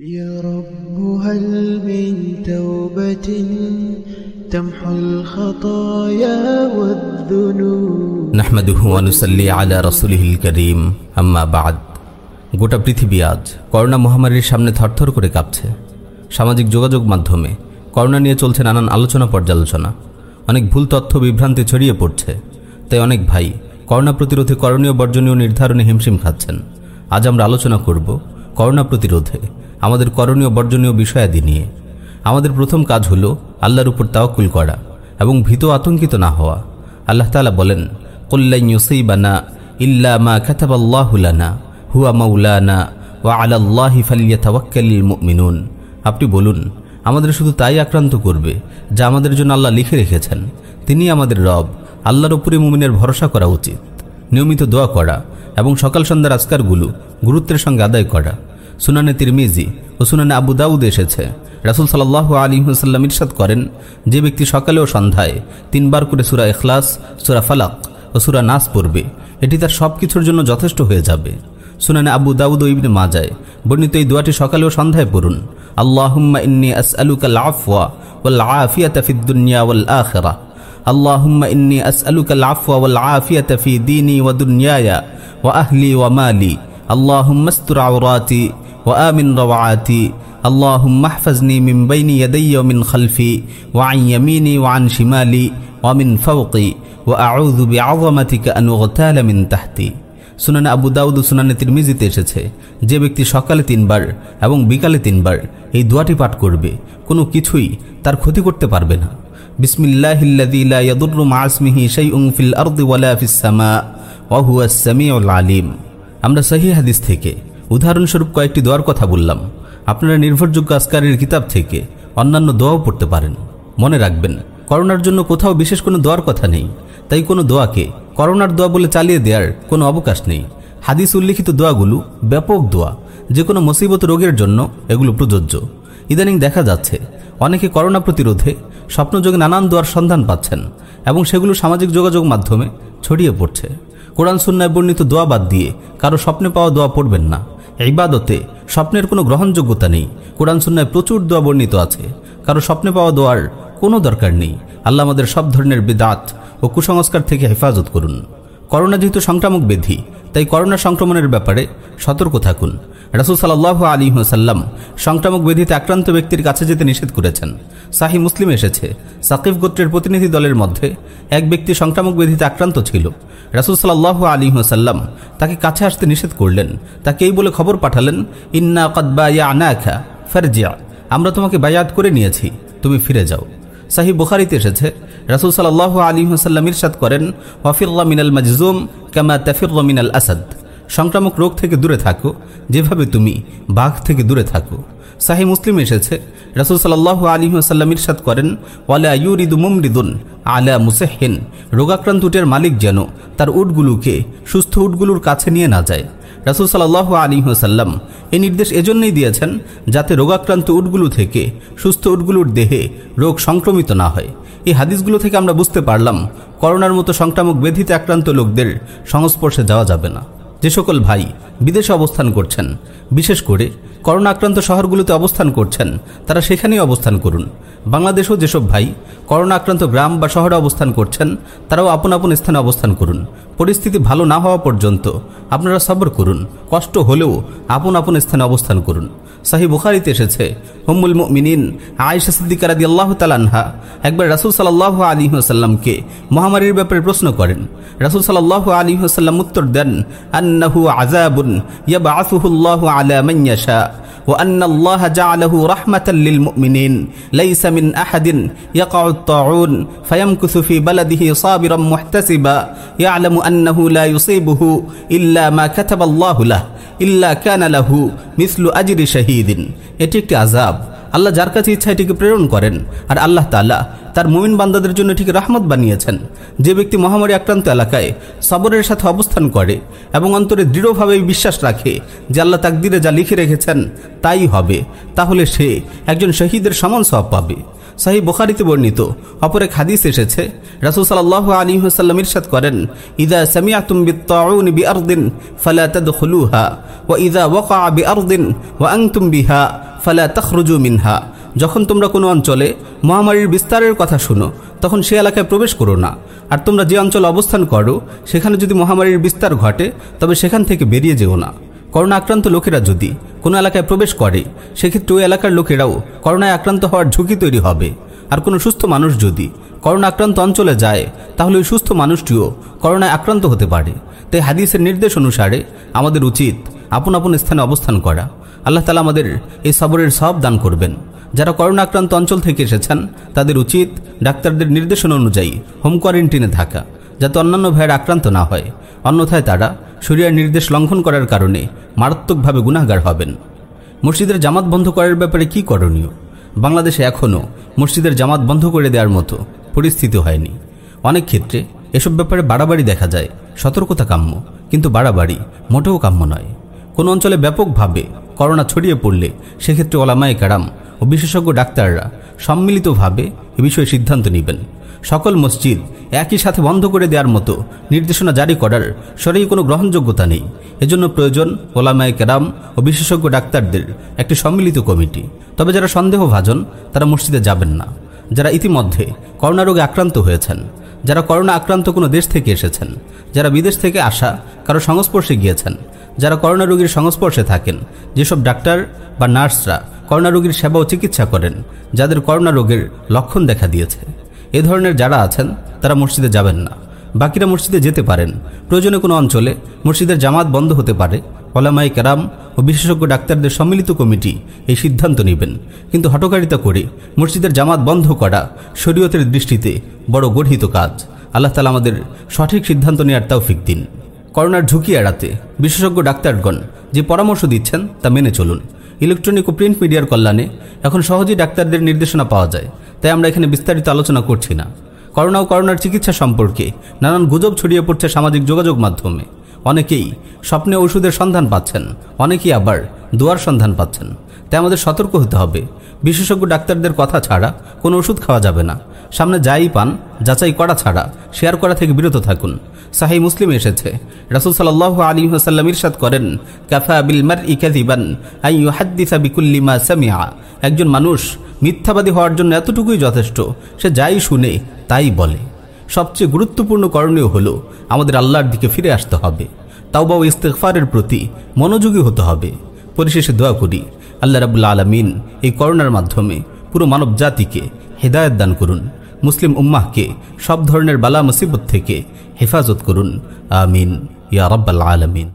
يا رب هل من توبة تمحو الخطايا والذنوب নাহমাদুহু আনুসাল্লি আলা রসুলিহিল করিম আম্মা বাদ গোটা পৃথিবী আজ করোনা মহামারীর সামনে থরথর করে কাঁপছে সামাজিক যোগাযোগ মাধ্যমে করোনা নিয়ে চলছে নানান আলোচনা পর্যালোচনা অনেক ভুল তথ্য বিভ্রান্তি ছড়িয়ে পড়ছে তাই অনেক ভাই করোনা প্রতিরোধে করণীয় বর্জনীয় নির্ধারণে হিমশিম খাচ্ছেন আজ আমরা আলোচনা করব করোনা প্রতিরোধে আমাদের করণীয় বর্জনীয় বিষয়াদি নিয়ে। আমাদের প্রথম কাজ হলো আল্লাহর উপর তাওয়াক্কুল করা এবং ভীত আতঙ্কিত না হওয়া। আল্লাহ তালা বলেন কুল্লাইন ইউসিবানা ইল্লা মা কাতাবাল্লাহু লানা, হুয়া মাওলানা ওয়া আলাল্লাহি ফালিয়াতাওয়াক্কালিল মুমিনুন। আপনি বলুন, আমাদের শুধু তাই আক্রান্ত করবে যা আমাদের জন্য আল্লাহ লিখে রেখেছেন। তিনি আমাদের রব। আল্লাহর উপরে মুমিনের ভরসা করা উচিত। নিয়মিত দোয়া করা এবং সকাল সন্ধ্যার আজকারগুলো গুরুত্বের সঙ্গে আদায় করা। সুনানে তিরমিজি ও সুনানে আবু দাউদ এসেছে। রাসুল সাল্লাহ আলী হুসাল্লাম ইরশাদ করেন, যে ব্যক্তি সকালে ও সন্ধ্যায় তিনবার করে সুরা এখলাস সুরা ফালাক ও সুরা নাস পড়বে, এটি তার সব কিছুর জন্য যথেষ্ট হয়ে যাবে। সুনানে আবু দাউদ ও মাজায় বর্ণিত এই দোয়াটি সকালে ও সন্ধ্যায় পড়ুন। আল্লাহ ইন্নি আসআলুকা আল-আফওয়া ওয়াল আফিয়াতা ফিদ দুনিয়া ওয়াল আখিরাহ আল্লাহুম্মা ইন্নি আসআলুকা আল-আফওয়া ওয়াল ফি দীনি ওয়া দুনিয়ায়া ওয়া আহলি ওয়া মালি। আল্লাহুম্মা আওরাতি وآمن روعاتي اللهم احفظني من بين يدي ومن خلفي وعن يميني وعن شمالي ومن فوقي وأعوذ بعظمتك أن أغتال من تحتي সুনানে আবু দাউদ ও সুনানে তিরমিজিতে এসেছে যে ব্যক্তি সকালে তিনবার এবং বিকালে তিনবার এই দোয়াটি পাঠ করবে কোনো কিছুই তার ক্ষতি করতে পারবে না বিসমিল্লাহিল্লাযী লা ইয়াদুররু মা ইসমিহি শাইউন ফিল আরদি ওয়ালা ফিস সামা ওয়া হুয়াস সামিউল আলিম আমরা সহিহ হাদিস থেকে উদাহরণস্বরূপ কয়েকটি দোয়ার কথা বললাম। আপনারা নির্ভরযোগ্য আসকারের কিতাব থেকে অন্যান্য দোয়াও পড়তে পারেন। মনে রাখবেন, করোনার জন্য কোথাও বিশেষ কোনো দোয়ার কথা নেই। তাই কোনো দোয়াকে করোনার দোয়া বলে চালিয়ে দেওয়ার কোনো অবকাশ নেই। হাদিস উল্লিখিত দোয়াগুলো ব্যাপক দোয়া, যে কোনো মুসিবত রোগের জন্য এগুলো প্রযোজ্য। ইদানিং দেখা যাচ্ছে, অনেকে করোনা প্রতিরোধে স্বপ্নযোগে নানান দোয়ার সন্ধান পাচ্ছেন এবং সেগুলো সামাজিক যোগাযোগ মাধ্যমে ছড়িয়ে পড়ছে। কোরআন, সুন্নায় বর্ণিত দোয়া বাদ দিয়ে কারও স্বপ্নে পাওয়া দোয়া পড়বেন না। ইবাদতে স্বপ্নের কোনো গ্রহণযোগ্যতা নেই। কোরআন সুন্নায় প্রচুর দোয়া বর্ণিত আছে। কারও স্বপ্নে পাওয়া দোয়ার কোনো দরকার নেই। আল্লাহ আমাদের সব ধরনের বেদাত ও কুসংস্কার থেকে হেফাজত করুন। করোনা যেহেতু সংক্রামক ব্যাধি, তাই করোনা সংক্রমণের ব্যাপারে সতর্ক থাকুন। রাসুল সাল্লাহ আলী সাল্লাম সংক্রামক ব্যাধিতে আক্রান্ত ব্যক্তির কাছে যেতে নিষেধ করেছেন। সাহি মুসলিম এসেছে। সাকিব গোত্রের প্রতিনিধি দলের মধ্যে এক ব্যক্তি সংক্রামক ব্যাধিতে আক্রান্ত ছিল। রাসুল সাল্লাহ আলী সাল্লাম তাকে কাছে আসতে নিষেধ করলেন। তাকে এই বলে খবর পাঠালেন, ইন্না কদবা ইয়া আনাখা ফারজিয়া আমরা তোমাকে বায়াত করে নিয়েছি, তুমি ফিরে যাও। সাহি বুখারিতে এসেছে, রাসুল সাল্লাহ আলী হাসাল্লাম ইরশাদ করেন ওয়াফিল্লা মিনাল মাজজুম কামা তাফির মিনাল আসাদ সংক্রামক রোগ থেকে দূরে থাকো, যেভাবে তুমি বাঘ থেকে দূরে থাকো। সাহি মুসলিম এসেছে, রাসুল সাল্লাহ আলী আসাল্লাম ইরশাদ করেন, ওয়ালা ইউরিদু মুমরিদুন আলা মুসেহিন। রোগাক্রান্ত উটের মালিক যেন তার উটগুলোকে সুস্থ উটগুলোর কাছে নিয়ে না যায়। রাসুল সাল্লাহ আলী সাল্লাম এই নির্দেশ এজন্যই দিয়েছেন, যাতে রোগাক্রান্ত উটগুলো থেকে সুস্থ উটগুলোর দেহে রোগ সংক্রমিত না হয়। এই হাদিসগুলো থেকে আমরা বুঝতে পারলাম, করোনার মতো সংক্রামক ব্যাধিতে আক্রান্ত লোকদের সংস্পর্শে যাওয়া যাবে না। যে সকল ভাই বিদেশে অবস্থান করছেন, বিশেষ করে করোনা আক্রান্ত শহরগুলোতে অবস্থান করছেন, তারা সেখানেই অবস্থান করুন। বাংলাদেশেও যেসব ভাই করোনা আক্রান্ত গ্রাম বা শহরে অবস্থান করছেন, তারাও আপন আপন স্থানে অবস্থান করুন। পরিস্থিতি ভালো না হওয়া পর্যন্ত আপনারা সবর করুন, কষ্ট হলেও আপন আপন স্থানে অবস্থান করুন। সাহি বুখারিতে এসেছে হম্মুল মিনিন আয়েশা সিদ্দিকা রাদি আল্লাহ তালানহা একবার রাসুল সাল্লাহ আলী সাল্লামকে মহামারীর ব্যাপারে প্রশ্ন করেন। রাসুল সাল্লাহ আলী সাল্লাম উত্তর দেন, আন্নাহু আজাবুন ইয়াবা আসুহুল্লাহ আলা মাইয়াশা وأن الله جعله رحمة للمؤمنين ليس من أحد يقع الطاعون فيمكث في بلده صابرا محتسبا يعلم أنه لا يصيبه إلا ما كتب الله له إلا كان له مثل أجر شهيد এটি একটি আজাব আল্লাহ যার কাছে ইচ্ছা এটিকে প্রেরণ করেন। আর আল্লাহ তালা তার মুমিন বান্দাদের জন্য এটিকে রহমত বানিয়েছেন। যে ব্যক্তি মহামারী আক্রান্ত এলাকায় সবরের সাথে অবস্থান করে এবং অন্তরে দৃঢ়ভাবে বিশ্বাস রাখে যে আল্লাহ তাকদিরে যা লিখে রেখেছেন তাই হবে, তাহলে সে একজন শহীদের সমান সব পাবে। সাহি বোখারিতে বর্ণিত অপর হাদিস এসেছে, রাসুল সাল্লাহ আলী হাসাল্লাম ইরশাদ করেন, ইদা সামিয়াতুম বিত্তাউন বিআরদিন ফালা তাদখুলুহা ও ইদা ওয়াকা বিআরদিন ওয়া আনতুম বিহা। ফালা তখরুজু মিনহা। যখন তোমরা কোনো অঞ্চলে মহামারীর বিস্তারের কথা শুনো, তখন সে এলাকায় প্রবেশ করো না। আর তোমরা যে অঞ্চলে অবস্থান করো, সেখানে যদি মহামারীর বিস্তার ঘটে, তবে সেখান থেকে বেরিয়ে যেও না। করোনা আক্রান্ত লোকেরা যদি কোনো এলাকায় প্রবেশ করে, সেক্ষেত্রে ওই এলাকার লোকেরাও করোনায় আক্রান্ত হওয়ার ঝুঁকি তৈরি হবে। আর কোনো সুস্থ মানুষ যদি করোনা আক্রান্ত অঞ্চলে যায়, তাহলে ওই সুস্থ মানুষটিও করোনায় আক্রান্ত হতে পারে। তাই হাদিসের নির্দেশ অনুসারে আমাদের উচিত আপন আপন স্থানে অবস্থান করা। আল্লাহ তালা আমাদের এই সবরের সব দান করবেন। যারা করোনা আক্রান্ত অঞ্চল থেকে এসেছেন, তাদের উচিত ডাক্তারদের নির্দেশনা অনুযায়ী হোম কোয়ারেন্টিনে থাকা, যাতে অন্যান্য ভাইয়ের আক্রান্ত না হয়। অন্যথায় তারা শরিয়ার নির্দেশ লঙ্ঘন করার কারণে মারাত্মকভাবে গুণাগার হবেন। মসজিদের জামাত বন্ধ করার ব্যাপারে কি করণীয়? বাংলাদেশে এখনও মসজিদের জামাত বন্ধ করে দেওয়ার মতো পরিস্থিতি হয়নি। অনেক ক্ষেত্রে এসব ব্যাপারে বাড়াবাড়ি দেখা যায়। সতর্কতা কাম্য, কিন্তু বাড়াবাড়ি মোটেও কাম্য নয়। কোন অঞ্চলে ব্যাপকভাবে করোনা ছড়িয়ে পড়লে সেক্ষেত্রে ওলামায় কারাম ও বিশেষজ্ঞ ডাক্তাররা সম্মিলিতভাবে এ বিষয়ে সিদ্ধান্ত নেবেন। সকল মসজিদ একই সাথে বন্ধ করে দেওয়ার মতো নির্দেশনা জারি করার সরেই কোনো গ্রহণযোগ্যতা নেই। এজন্য প্রয়োজন ওলামায় কেরাম ও বিশেষজ্ঞ ডাক্তারদের একটি সম্মিলিত কমিটি। তবে যারা সন্দেহভাজন, তারা মসজিদে যাবেন না। যারা ইতিমধ্যে করোনা রোগে আক্রান্ত হয়েছেন, যারা করোনা আক্রান্ত কোনো দেশ থেকে এসেছেন, যারা বিদেশ থেকে আসা, কারও সংস্পর্শে গিয়েছেন যারা করোনা রোগীর সংস্পর্শে থাকেন, যেসব ডাক্তার বা নার্সরা করোনা রোগীর সেবা ও চিকিৎসা করেন, যাদের করোনা রোগের লক্ষণ দেখা দিয়েছে। এ ধরনের যারা আছেন, তারা মসজিদে যাবেন না। বাকিরা মসজিদে যেতে পারেন। প্রয়োজনে কোনো অঞ্চলে মসজিদের জামাত বন্ধ হতে পারে। ওলামাই কেরাম ও বিশেষজ্ঞ ডাক্তারদের সম্মিলিত কমিটি এই সিদ্ধান্ত নেবেন। কিন্তু হটকারিতা করে মসজিদের জামাত বন্ধ করা শরীয়তের দৃষ্টিতে বড় গঠিত কাজ। আল্লাহ তালা আমাদের সঠিক সিদ্ধান্ত নেওয়ার তৌফিক দিন। করোনার ঝুঁকি এড়াতে বিশেষজ্ঞ ডাক্তারগণ যে পরামর্শ দিচ্ছেন তা মেনে চলুন। ইলেকট্রনিক ও প্রিন্ট মিডিয়ার কল্যাণে এখন সহজেই ডাক্তারদের নির্দেশনা পাওয়া যায়, তাই আমরা এখানে বিস্তারিত আলোচনা করছি না। করোনা ও করোনার চিকিৎসা সম্পর্কে নানান গুজব ছড়িয়ে পড়ছে সামাজিক যোগাযোগ মাধ্যমে। অনেকেই স্বপ্নে ওষুধের সন্ধান পাচ্ছেন, অনেকেই আবার দোয়ার সন্ধান পাচ্ছেন। তাই আমাদের সতর্ক হতে হবে। বিশেষজ্ঞ ডাক্তারদের কথা ছাড়া কোনো ওষুধ খাওয়া যাবে না। সামনে যাই পান, যাচাই করা ছাড়া শেয়ার করা থেকে বিরত থাকুন। সাহি মুসলিম এসেছে। রাসুল সাল্লাহ আলী হাসাল্লাম ইরশাদ করেন, কাফা বিল মার ইকাদিবান আই একজন মানুষ মিথ্যাবাদী হওয়ার জন্য এতটুকুই যথেষ্ট, সে যাই শুনে তাই বলে। সবচেয়ে গুরুত্বপূর্ণ করণীয় হলো, আমাদের আল্লাহর দিকে ফিরে আসতে হবে। তাওবা ও ইস্তেকফারের প্রতি মনোযোগী হতে হবে। পরিশেষে দোয়া করি, আল্লাহ রাবুল্লা আলমিন এই করোনার মাধ্যমে পুরো মানব জাতিকে হেদায়ত দান করুন। মুসলিম উম্মাহকে সব ধরনের বালা মুসিবত থেকে হেফাজত করুন। আমিন। ইয়া রব্বাল আলমিন।